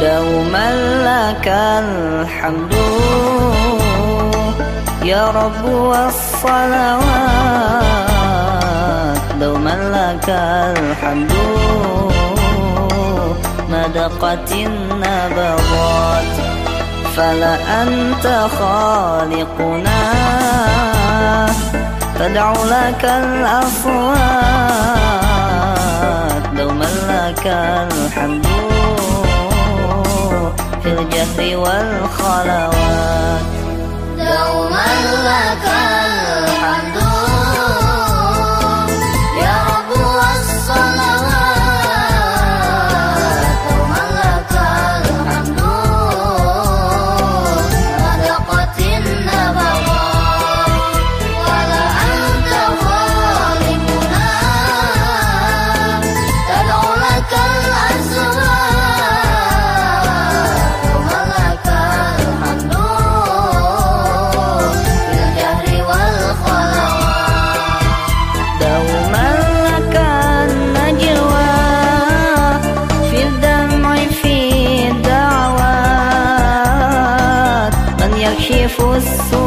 دوما لك الحمد. يا رب والصلوات لك الحمد ما دقت النبضات فلا أنت خالقنا تدعو لك الأصوات دوما لك الحمد في الجهر والخلوات. من يكشف السؤال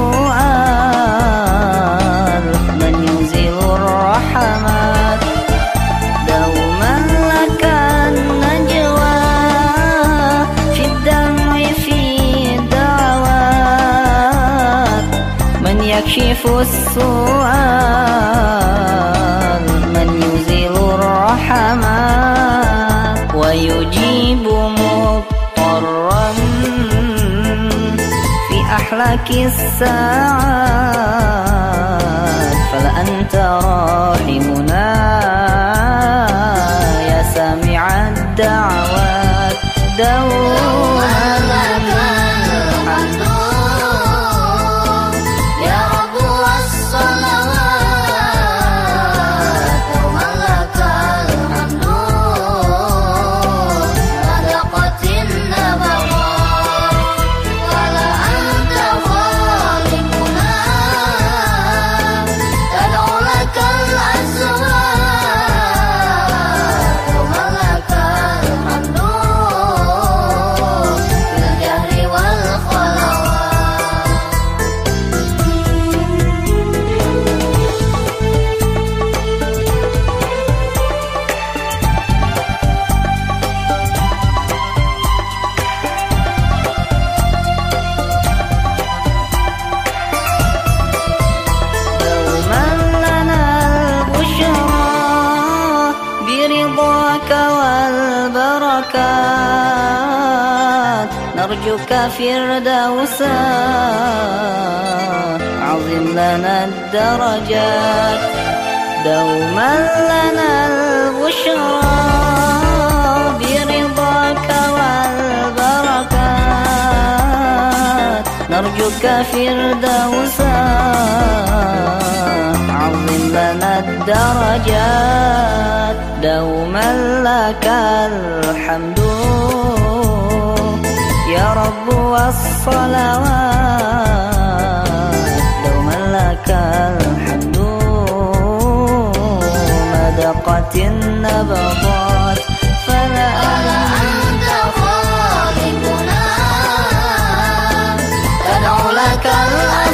من يزيل الرحمات دوما لك النجوى في الدمع في الدعوات من يكشف السؤال؟ أحلك الساعات فلا أنت راحمنا. برضاك والبركات. نرجوك فردوسا عظم لنا الدرجات. دوما لنا البشرى. برضاك والبركات. نرجوك فردوسا عظم لنا الدرجات. دوما لك الحمد. يا رب والصلوات دوما لك الحمد. مدقت النبضات فلا أنت خالقنا تدعو لك الأرض